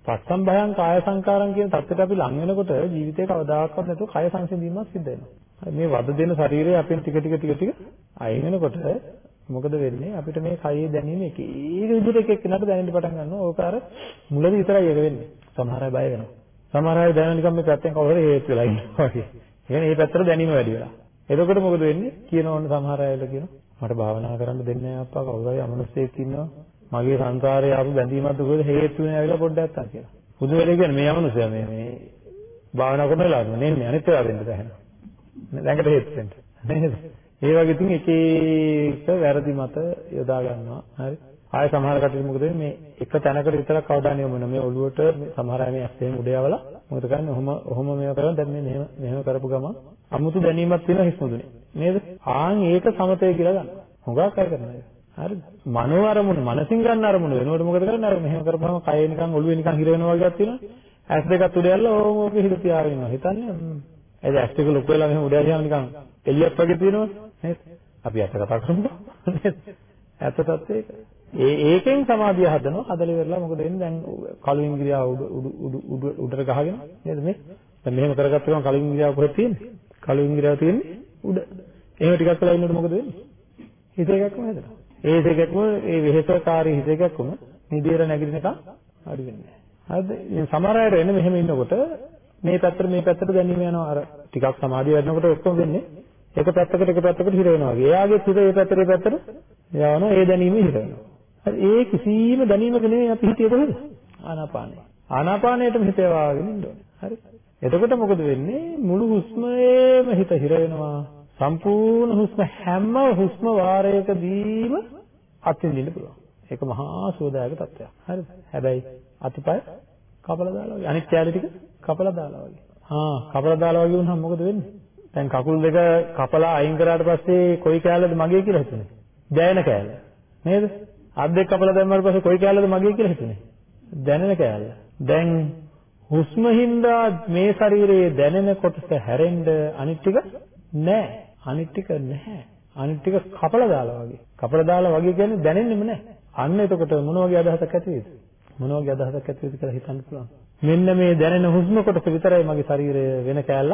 පස්සම් භයං කාය සංකාරම් කියන தත්ත්වයට අපි ලං වෙනකොට ජීවිතේ කවදාකවත් නැතුව කාය සංසිඳීමක් සිද්ධ වෙනවා. මේ වද දෙන ශරීරය අපෙන් ටික ටික ටික ටික අයින් වෙනකොට මොකද වෙන්නේ අපිට මේ කයේ දැනීම එක එක විදිහට එක එක්කෙනාට දැනෙන්න පටන් ගන්නවා. ඕක අර මුලදී විතරයි ඒක වෙන්නේ. සමහර අය බය වෙනවා. සමහර අය දැනෙන නිකන් මේ පැත්තෙන් කවුරු හරි හේතු වෙලා ඉන්නවා වගේ. ඒ කියන්නේ මේ පැත්තට දැනීම වැඩි වෙලා. එතකොට මොකද වෙන්නේ? කියනවනේ සමහර අයලා කියනවා මට භාවනා කරන්න දෙන්නේ නැහැ අප්පා කවුරු හරි අමනුස්සයෙක් ඉන්නවා. මගේ සංසාරේ ආපු බැඳීමක් දුකද හේතු වෙන ඇවිල්ලා පොඩ්ඩක් අත්තා කියලා. බුදු වෙලේ කියන්නේ මේ අමනුස්සයා මේ මේ භාවනා කරන වෙලාවට නෙන්නේ අනිත් ඒවා දෙන්න බෑ. ළඟට හේතු වෙන්න. නේද? ඒ වගේ ඉතින් එක එක වැරදි මත යොදා ගන්නවා. හරි. ආයෙ සමහර කටයුතු මොකද මේ එක තැනකට විතරක් අවධානය යොමු වෙනවා. මේ ඔළුවට සමහර අය මේ ඇස්තෙන් උඩ යවලා මොකද කරන්නේ? ඔහොම ඔහොම මේවා කරනවා. දැන් මේ මෙහෙම මෙහෙම කරපු ගමන් අමුතු දැනීමක් තියෙනවා හිස් මුදුනේ. නේද? ආන් ඒක සමතය කියලා ගන්න. හුඟක් අය කරනවා ඒක. හරිද? මනෝ අරමුණ, මනසින් ගන්න අරමුණ වෙනකොට මොකද කරන්නේ? අර මෙහෙම කරපුවම කය නිකන් ඔළුවේ නිකන් හිර වෙනවා වගේක් තියෙනවා. ඇස් දෙකත් උඩ යල්ලා ඕම ඕක හිර තියාගෙන ඉන්නවා. හිතන්නේ එද ඇස් දෙක ලොකු වෙලා මෙහෙම උඩ යනවා නිකන් එළියක් වගේ තියෙනවා නේද? අපි අත කතා කරමු නේද? ඇත්තටත් ඒක. ඒ ඒකෙන් සමාධිය හදනවා. හදලා ඉවරලා මොකද වෙන්නේ? දැන් කලු ඉංග්‍රියාව උඩ උඩ උඩ උඩට ගහගෙන නේද මේ? දැන් මෙහෙම කරගත්ත ගමන් කලු ඉංග්‍රියාව කොහෙද තියෙන්නේ? කලු ඉංග්‍රියාව තියෙන්නේ උඩ. එහෙම ටිකක් වෙලා ඉන්නකොට මොකද වෙන්නේ? හිත එකක්ම හැදෙනවා. ඒ දෙකක්ම ඒ වෙහෙසකාරී හිත එකක්ම නිදිර නැගිටිනකම් අඩු වෙන්නේ නැහැ. හරිද? සමහර අය එන්නේ මෙහෙම ඉන්නකොට මේ පැත්තට මේ පැත්තට දැනීම යනවා අර ටිකක් සමාධිය වැඩනකොට ඔක්කොම වෙන්නේ එක පැත්තකට එක පැත්තකට හිර වෙනවා වගේ. එයාගේ හිත මේ පැත්තට මේ පැත්තට යවනවා ඒ දැනීම හිර වෙනවා. හරි ඒ කිසිම දැනීමක නෙමෙයි අපි හිතේ කොහෙද? ආනාපානේ. ආනාපානයටම හිත යවාගෙන ඉන්න ඕනේ. හරි. එතකොට මොකද වෙන්නේ? මුළු හුස්මේම හිත හිර වෙනවා. සම්පූර්ණ හුස්ම හැම හුස්ම වාරයකදීම අත්විඳින්න පුළුවන්. ඒක මහා සෝදායක තත්ත්වයක්. හරිද? හැබැයි අතපය කපලා දාලා වගේ අනිත් කැලේ ටික කපලා දාලා වගේ. ආ කපලා දාලා වගේ වුණාම මොකද වෙන්නේ? දැන් කකුල් දෙක කපලා අයින් කරාට පස්සේ කොයි කැලේද මගේ කියලා හිතුනේ? දැනෙන කැලේ. නේද? අත් දෙක කපලා දැම්මාට පස්සේ කොයි කැලේද මගේ කියලා හිතුනේ? දැනෙන කැලේ. දැන් හුස්ම හින්දා මේ ශරීරයේ දැනෙන කොටස හැරෙන්න අනිත් ටික නැහැ. අනිත් ටික නැහැ. අනිත් ටික කපලා දාලා වගේ. කපලා දාලා වගේ කියන්නේ දැනෙන්නෙම නැහැ. අන්න එතකොට මොන වගේ අදහසක් ඇති වේද? මොන වගේ අදහසක් ඇති වේද කියලා හිතන්න පුළුවන්. මෙන්න මේ දැනෙන හුස්ම කොටස විතරයි මගේ ශරීරය වෙන කෑල්ල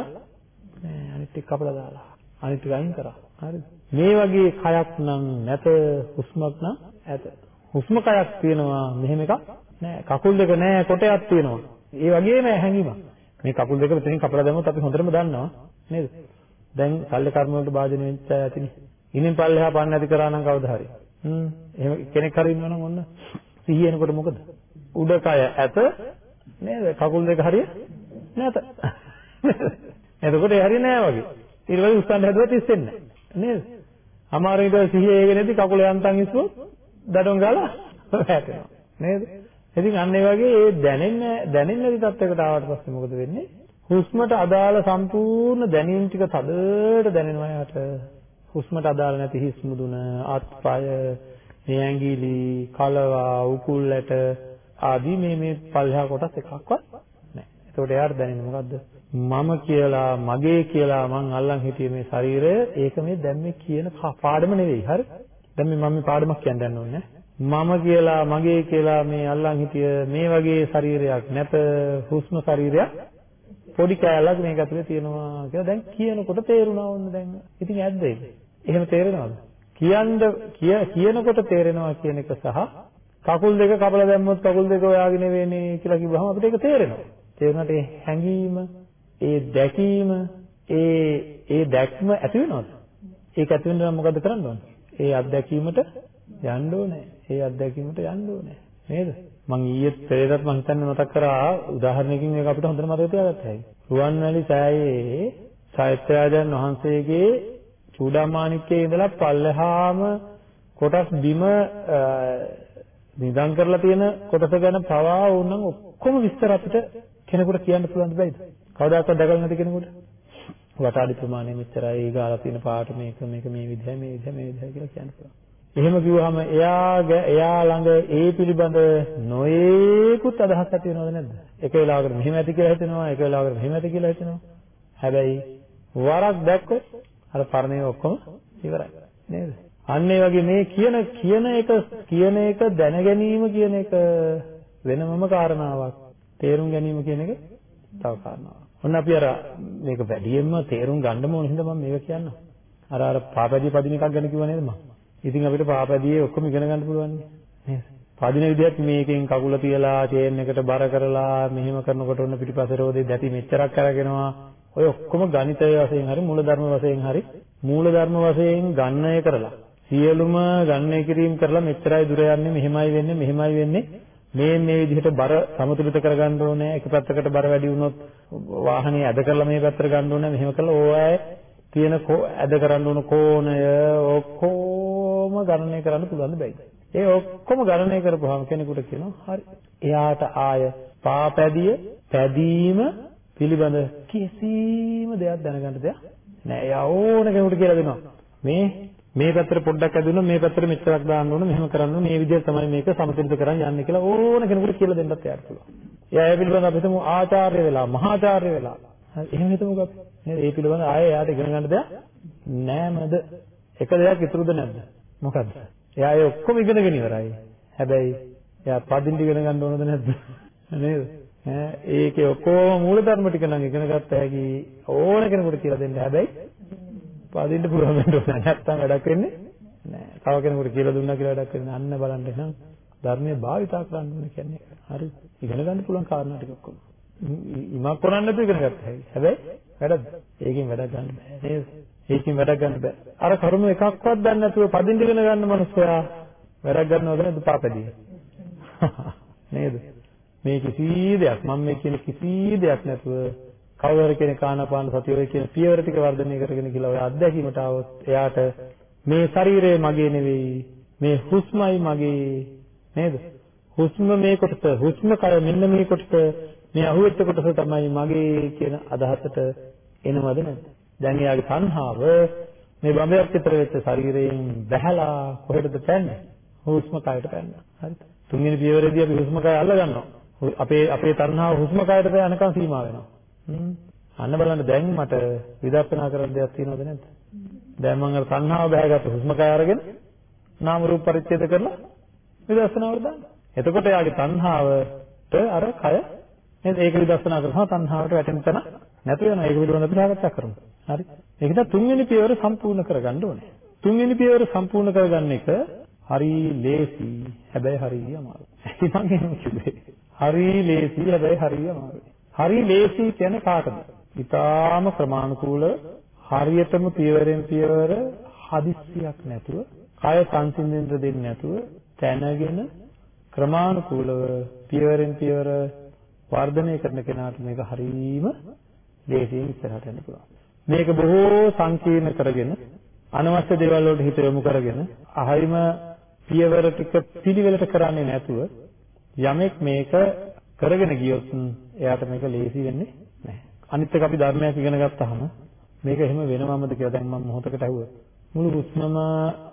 නෑ අනිත් ටික කපලා දාලා. අනිත් ටික අයින් කරා. හරිද? මේ වගේ කයක් නම් නැත හුස්මක් නම් ඇත. හුස්ම කයක් තියෙනවා මෙහෙම එකක් නෑ. කකුල් දෙක නෑ කොටයක් තියෙනවා. ඒ වගේම හැංගීමක්. මේ කකුල් දෙක මෙතනින් කපලා දැම්මොත් අපි හොඳටම දන්නවා නේද? දැන් සල්ලි කර්ම වලට භාජන වෙච්ච අය ඇතිනේ. ඉනින් පල්ලෙහා පන්න නැති කරා නම් කවදා හරි. හ්ම් එහෙම කෙනෙක් හරි ඉන්නවනම් ඔන්න සිහිය එනකොට මොකද? උඩ කය ඇත නේද? කකුල් දෙක හරිය නැත. එතකොට ඒ හරිය නෑ වගේ. ඊට පස්සේ උස්සන්න හැදුවත් ඉස්සෙන්නේ නෑ. නේද? අමාරු විතර සිහිය ඒගෙන ඉඳි කකුල යන්තම් ඉස්සුවොත් දඩොන් ගාලා වැටෙනවා. නේද? ඉතින් අන්න ඒ වගේ ඒ දැනෙන්නේ දැනෙන්නේ නැති තත්යකට ආවට පස්සේ මොකද වෙන්නේ? හුස්මට අදාළ සම්පූර්ණ දැනීම් ටික තදට දැනෙනවා යාට. හුස්මට අදාළ නැති හිස් මුදුන, අත්පය, මේ ඇඟිලි, කලවා, උකුල්ලට ආදී මේ මේ පල්හා කොටස් එකක්වත් නැහැ. ඒකට එයාට දැනෙන්නේ මොකද්ද? මම කියලා, මගේ කියලා මං අල්ලන් හිටියේ මේ ශරීරය, ඒක මේ දැන් මේ කියන පාඩම නෙවෙයි. හරි? දැන් මේ මම මේ පාඩමක් කියන්න යන්න ඕනේ මම කියලා, මගේ කියලා මේ අල්ලන් හිටිය මේ වගේ ශරීරයක් නැත, හුස්ම ශරීරයක් පොඩි කෑල්ලක් මේක ඇතුලේ තියෙනවා කියලා දැන් කියනකොට තේරුණා වොන්න දැන්. ඉතින් ඇද්ද ඒක? එහෙම තේරෙනවද? කියන්න කියනකොට තේරෙනවා කියන එක සහ කකුල් දෙක කපලා දැම්මොත් කකුල් දෙක ඔයාගෙන වෙන්නේ කියලා කිව්වහම අපිට ඒක තේරෙනවා. තේරුණාට ඒ හැඟීම, ඒ දැකීම, ඒ ඒ දැක්ම ඇති වෙනවද? ඒක ඇති වෙන්න නම් මොකද කරන්න ඕනේ? ඒ අත්දැකීමට යන්න ඕනේ. ඒ අත්දැකීමට යන්න ඕනේ. නේද? මං ඊයේ පෙරේදත් මං හිතන්නේ මතක් කරා උදාහරණයකින් මේක අපිට හොඳට මතක තියාගත්ත හැකි. රුවන්වැලි සෑයේ සාහිත්‍යයන් වහන්සේගේ චූඩාමාණික්කයේ ඉඳලා පල්ලෙහාම කොටස් බිම නිදන් කරලා තියෙන කොටස ගැන පවා වුණනම් ඔක්කොම විස්තර අපිට කෙනෙකුට කියන්න පුළුවන් දෙයිද? කවදාකවත් දැකලා නැති කෙනෙකුට. වටාඩි ප්‍රමාණය මෙච්චරයි ගාලා තියෙන පාට මේක මේක මේ විදිහයි මේ විදිහයි මේ විදිහයි කියලා කියන්න පුළුවන්. එහෙම කිව්වහම එයා එයා ළඟ ඒ පිළිබඳ නොයේකුත් අදහස් ඇති වෙනවද නැද්ද? එක වෙලාවකට මෙහෙම ඇති කියලා හිතෙනවා, එක වෙලාවකට මෙහෙම ඇති කියලා හිතෙනවා. හැබැයි වරක් දැක්කොත් අර පරණේ ඔක්කොම ඉවරයි. නේද? අන්න ඒ වගේ මේ කියන කියන එක කියන එක දැන ගැනීම කියන එක වෙනමම කාරණාවක්. තේරුම් ගැනීම කියන එක තව කාරණාවක්. ඔන්න අපි අර මේක වැඩියෙන්ම තේරුම් ගන්න ඕන හින්දා මම මේක කියන්නම්. අර අර පාපැදී පදින එකක් ගැන කිව්වා නේද මම? ඉතින් අපිට පාපැදියේ ඔක්කොම ඉගෙන ගන්න පුළුවන් නේද? පදින විදිහත් මේකෙන් කකුල තියලා චේන් එකට බර කරලා මෙහෙම කරනකොට ඔන්න පිටිපස්සේ රෝදේ දැටි මෙච්චරක් අරගෙනවා. ඔය ඔක්කොම ගණිතය වශයෙන් හරි මූලධර්ම වශයෙන් හරි මූලධර්ම වශයෙන් ගණනය කරලා සියලුම ගණනය කිරීම කරලා මෙච්චරයි දුර යන්නේ මෙහෙමයි වෙන්නේ මෙහෙමයි වෙන්නේ මේ මේ විදිහට බර සමතුලිත කරගන්න ඕනේ එක පැත්තකට බර වැඩි වුණොත් වාහනේ ඇද කරලා මේ පැත්තට ගන්න ඕනේ මෙහෙම කළා ඕවායේ තියෙන ඇද කරන්න ඕන කෝණය ඔක්කොම ගණනය කරන්න පුළුවන් බෑයි. ඒ ඔක්කොම ගණනය කරපුවාම කෙනෙකුට කියනවා හරි. එයාට ආය පාපැදිය පැදීම පිළිබඳ කිසිම දෙයක් දැනගන්න දෙයක් නෑ. එයා ඕන කෙනෙකුට කියලා දෙනවා. මේ මේ පැත්තට පොඩ්ඩක් ඇදුණා මේ පැත්තට මෙච්චරක් දාන්න ඕන මෙහෙම කරන්න ඕන මේ විදිහට තමයි මේක සමතුලිත කරන් යන්නේ කියලා ඕන කෙනෙකුට කියලා දෙන්නත් එයාට පුළුවන්. එයා ඒ පිළිබඳව අපි හිතමු ආචාර්ය වෙලා මහාචාර්ය වෙලා. හරි එහෙම හිතමුකෝ අපි. නේද? ඒ පිළිබඳව ආයේ එයාට ඉගෙන ගන්න දෙයක් නෑමද? එක දෙයක් ඉතුරුද නැද්ද? මොකද්ද? එයා ඒ ඔක්කොම ඉගෙනගෙන ඉවරයි. හැබැයි එයා පදින්න ඉගෙන ගන්න ඕනද නැද්ද? නේද? ඈ ඒකේ ඔක්කොම මූලධර්ම ටික නම් ඉගෙන ගත්ත හැකි ඕන කෙනෙකුට කියලා දෙන්න. හැබැයි පදින්න පුළුවන් වෙන්න ඕන. නැත්තම් වැඩක් වෙන්නේ නෑ. තව කෙනෙකුට කියලා දුන්නා කියලා වැඩක් වෙන්නේ අන්න බලන්න එහෙනම් ධර්මයේ භාවිතා කරන්න ඕන කියන්නේ. හරි. ඉගෙන ගන්න පුළුවන් කාරණා ටික ඔක්කොම. ඉමක් කරන්නේ නැතුව ඉගෙන ගත්ත හැකි. හැබැයි වැඩද? ඒකෙන් වැඩක් ගන්න බෑ නේද? ඒකෙන් වැඩක් ගන්න බෑ. අර කරුණු එකක්වත් දන්නේ නැතුව පදින්න ඉගෙන ගන්න මනුස්සයා වැඩක් ගන්නවද නැද්ද පාපදී? *laughs* නේද? මේ කිසි දෙයක් මම මේ කියන කිසි දෙයක් නැතුව කවුරු හරි කෙනෙක් ආනාපාන සතිය ඔය කියන පියවර ටික වර්ධනය කරගෙන කියලා ඔය අත්දැකීමට આવොත් එයාට මේ ශරීරය මගේ නෙවෙයි මේ හුස්මයි මගේ. නේද? හුස්ම මේ කොටස හුස්ම කය මෙන්න මේ කොටස මේ අහුවෙච්ච කොටස තමයි මගේ කියන අදහසට එනවද නැද්ද? දැන් එයාගේ තණ්හාව මේ බඹයක් විතර වෙච්ච ශරීරයෙන් බැහැලා කොහෙටද පැන්නේ? හුස්ම කයට පැන්නා. හරිද? තුන්වෙනි පියවරේදී අපි හුස්ම කය අල්ල ගන්නවා අපේ අපේ තණ්හාව හුස්ම කයට යනකම් සීමා වෙනවා. අන්න බලන්න දැන් මට විදර්ශනා කරන්න දෙයක් තියෙනවද නැද්ද? දැන් මම අර තණ්හාව බහැගත්ත හුස්ම කය අරගෙන නාම රූප පරිච්ඡේද කරලා විදර්ශනාවට දාන්න. එතකොට යාගේ තණ්හාවට අර කය නේද? ඒක විදර්ශනා කරනවා තණ්හාවට වැටෙන තැන නැති වෙනවා. ඒක පිළිබඳව අපි සාකච්ඡා කරමු. හරි. ඒක තමයි තුන්වෙනි පියවර සම්පූර්ණ කරගන්න ඕනේ. තුන්වෙනි පියවර සම්පූර්ණ කරගන්න එක හරි ලේසි. හැබැයි හරි අමාරුයි. *laughs* මම එහෙම කිව්වේ. හරි ලේසි හැබැයි හරි අමාරුයි. හරි ලේසි කියන්නේ කාටද? ඊටාම ක්‍රමානුකූල හරියටම පියවරෙන් පියවර හදිස්සියක් නැතුව, කය සංසිඳෙන්න දෙන්නේ නැතුව දැනගෙන ක්‍රමානුකූලව පියවරෙන් පියවර වර්ධනය කරන කෙනාට මේක හරීම ලේසියෙන් ඉස්සරහට යන්න පුළුවන්. මේක බොහෝ සංකීර්ණ කරගෙන අනවශ්‍ය දේවල් වලට හිත යොමු කරගෙන අහිම පියවර ටික පිළිවෙලට කරන්නේ නැතුව යමෙක් මේක කරගෙන ගියොත් එයාට මේක ලේසි වෙන්නේ නැහැ. අනිත් එක අපි ධර්මයක් ඉගෙන ගත්තාම මේක එහෙම වෙනවමද කියලා දැන් මම මොහොතකට අහුවා. මුළු හුස්මම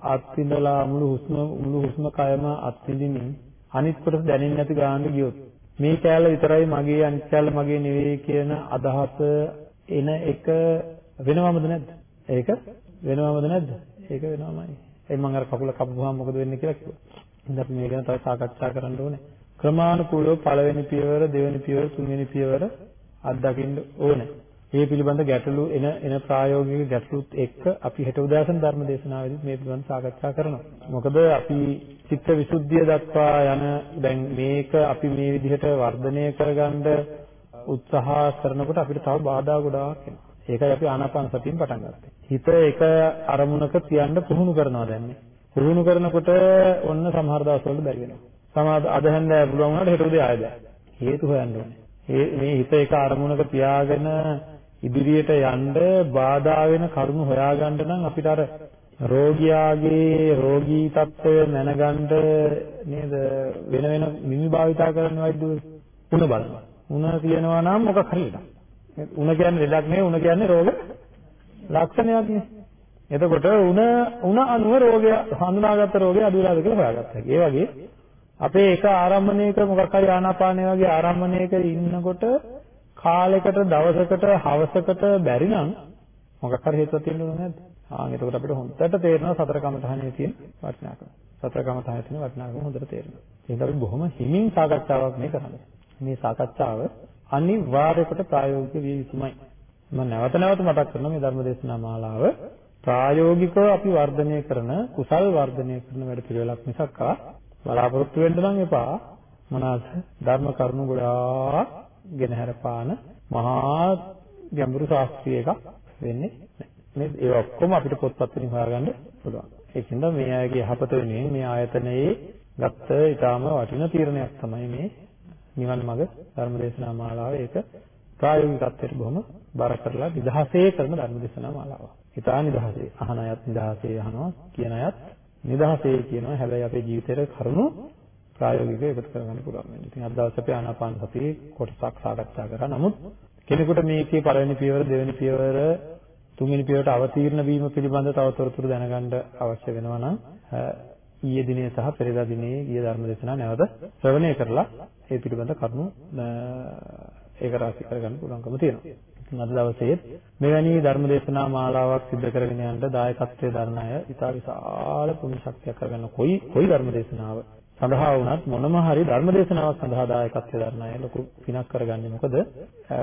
අත්විඳලා මුළු හුස්ම මුළු හුස්ම කයම අත්විඳින්මින් අනිත් කොටස දැනෙන්නේ නැති ගානට ගියොත් මේ කැලල විතරයි මගේ අනිත් කැලල මගේ නෙවෙයි කියන අදහස එන එක වෙනවමද නැද්ද? ඒක වෙනවමද නැද්ද? ඒක වෙනවමයි. ඒ මම අර කකුල කපුවාම මොකද වෙන්නේ කියලා කිව්වා. ඉතින් අපි මේ ගැන තව සාකච්ඡා කරන්න ඕනේ. ක්‍රමානුකූලව පළවෙනි පියවර, දෙවෙනි පියවර, තුන්වෙනි පියවර අත්දකින්න ඕනේ. මේ පිළිබඳ ගැටලු එන එන ප්‍රායෝගික ගැටලුත් එක්ක අපි හෙට උදෑසන ධර්ම දේශනාවේදී මේ පිළිබඳව සාකච්ඡා කරනවා. මොකද අපි චිත්ත විසුද්ධිය දක්වා යන දැන් මේක අපි මේ විදිහට වර්ධනය කරගන්න උත්සාහ කරනකොට අපිට තව බාධා ගොඩාක් එනවා. ඒකයි අපි ආනාපාන සතියෙන් පටන් ගත්තේ. හිත එක අරමුණක තියන්න පුහුණු කරනවා දැන් මේ. පුහුණු කරනකොට ඔන්න සමහර දවස්වල බැරි වෙනවා. සමහර අද හැන්දෑ පුළුවන් වුණාට හෙට උදේ ආයෙ බෑ. හේතු හොයන්න ඕනේ. මේ හිත එක අරමුණක තියාගෙන ඉදිරියට යන්න බාධා වෙන කරුණු හොයාගන්න නම් අපිට අර රෝගියාගේ රෝගී තත්ත්වය දැනගන්න නේද වෙන වෙන මිමි භාවිතා කරන වෛද්‍යවරු උණ බලනවා. උණ කියනවා නම් මොකක් හරි ලෙඩක්. උණ කියන්නේ ලෙඩක් නෙවෙයි උණ කියන්නේ රෝග ලක්ෂණයක් නේ. එතකොට උණ උණ අනුව රෝගය හඳුනාගත්ත රෝගය අඩු වෙලාද කියලා හොයාගත්තා. ඒ වගේ අපේ එක ආරම්භණයක මොකක් හරි ආනාපානය වගේ ආරම්භණයක ඉන්නකොට කාලයකට දවසකට හවසකට බැරි නම් මොකක් හරි හේතුවක් තියෙනවද නැද්ද? ආන් එතකොට අපිට හොඳට තේරෙනවා සතර කමතහනේ තියෙන වටිනාකම. සතර කමතහනේ තියෙන වටිනාකම හොඳට තේරෙනවා. ඒක අපි බොහොම හිමින් සාකච්ඡාවක් මේ කරන්නේ. මේ සාකච්ඡාව අනිවාර්යකට ප්‍රායෝගික විය යුතුමයි. මම නැවත නැවත මතක් කරනවා මේ ධර්මදේශනා මාලාව ප්‍රායෝගිකව අපි වර්ධනය කරන කුසල් වර්ධනය කරන වැඩ පිළිවෙලක් මිසක්කා බලාපොරොත්තු වෙන්න නම් එපා මොනවාද ධර්ම කරුණු ගොඩාක් ගෙනහැර පාන මහා ගැඹුරු ශාස්ත්‍රීය එකක් වෙන්නේ නැහැ. ඒ ඔක්කොම අපිට පොත්පත් වලින් හොයාගන්න පුළුවන්. ඒකින්ද මේ අයගේ යහපත වෙනුවෙන් මේ ආයතනයේ ගත්ත ඊටාම වටින තීරණයක් තමයි මේ නිවන් මඟ ධර්මදේශනා මාලාව. ඒක ප්‍රායෝගිකත්වයට බොහොම බර කරලා නිදහසේ කරන ධර්මදේශනා මාලාව. ඊටා නිදහසේ අහන අයත් නිදහසේ අහනවා කියන අයත් නිදහසේ කියනවා. හැබැයි අපේ ජීවිතේට කරුණු ප්‍රායෝගිකව එකතු කරගන්න පුළුවන් වෙන්නේ. ඉතින් අද දවසේ අපි ආනාපාන සතියේ කොටසක් සාකච්ඡා කරා. නමුත් කෙනෙකුට මේකේ පළවෙනි පියවර, දෙවෙනි පියවර, තුන්වෙනි පියවරට අවතීර්ණ වීම පිළිබඳ තව තොරතුරු දැනගන්න අවශ්‍ය වෙනවා නම් ඊයේ දිනේ සහ පෙරේදා දිනේ ඊයේ ධර්ම දේශනා නැවත ශ්‍රවණය කරලා ඒ පිළිබඳ කරුණු ඒක රාශි කරගන්න පුළුවන්කම තියෙනවා. ඉතින් අද දවසේ මෙවැනි ධර්ම දේශනා මාලාවක් සිදු කරගෙන යන්න දායකත්වයේ දරන අය ඉතා විශාල පුණ්‍ය ශක්තියක් කරගන්න කොයි කොයි ධර්ම දේශනාව සඳහා වුණත් මොනම හරි ධර්ම දේශනාවක් සඳහා දායකත්වයේ දරන අය ලොකු පිනක් කරගන්නේ මොකද?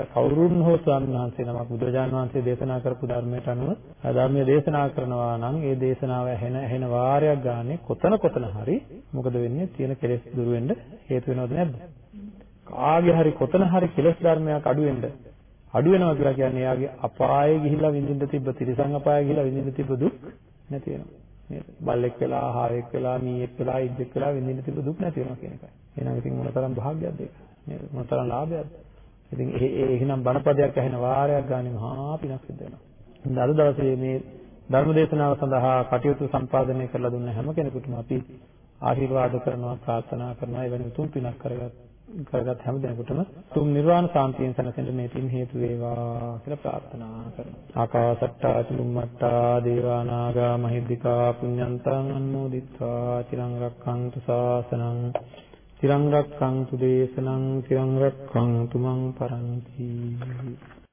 කවුරුන් හෝ ස්වාමීන් වහන්සේ නමක් බුදුරජාණන් වහන්සේ දේශනා කරපු ධර්මයට අනුව ධර්මයේ දේශනා කරනවා නම් ඒ දේශනාව ඇහෙන ඇහෙන වාරයක් ගානේ කොතන කොතන හරි මොකද වෙන්නේ? තියෙන කෙලෙස් දුරු වෙන්න හේතු වෙනවද නැද්ද? කාගේ හරි කොතන හරි කෙලෙස් ධර්මයක් අඩු වෙන්න අඩු වෙනවා කියලා කියන්නේ එයාගේ අපායේ ගිහිලා විඳින්න තිබ්බ තිරිසන් අපායේ ගිහිලා විඳින්න තිබ්බ දුක් නැති වෙනවා නේද? බල්ලෙක් වෙලා, ආහාරයක් වෙලා, මීයක් වෙලා, ඉද්දෙක් වෙලා විඳින්න තිබ්බ දුක් නැති වෙනවා කියන එකයි. එහෙනම් ඉතින් මොනතරම් භාග්‍යයක්ද ඒක? නේද? මොනතරම් ලාභයක්ද? ඉතින් ඒ එහෙනම් බණපදයක් ඇහෙන වාරයක් ගානේ මහා පිනක් සිද්ධ වෙනවා. අද දවසේ මේ ධර්ම දේශනාව සඳහා කටයුතු සම්පාදනය කරලා දුන්න හැම කෙනෙකුටම අපි ආශිර්වාද කරනවා ප්‍රාර්ථනා කරනවා එවැනි උතුම් පිනක් කරගත් කරගත් හැම දෙනෙකුටම තුම් නිර්වාණ සාන්තියෙන් සැනසෙන්න මේ පින් හේතු වේවා කියලා ප්‍රාර්ථනා කරනවා. ආකාසට්ටා චුම්මට්ටා දේවා නාග මහිද්దికා පුඤ්ඤන්තං අනුමෝදිත්වා චිරං රක්ඛන්තු ශාසනං චිරං රක්ඛන්තු දේශනං චිරං රක්ඛන්තු මං පරන්ති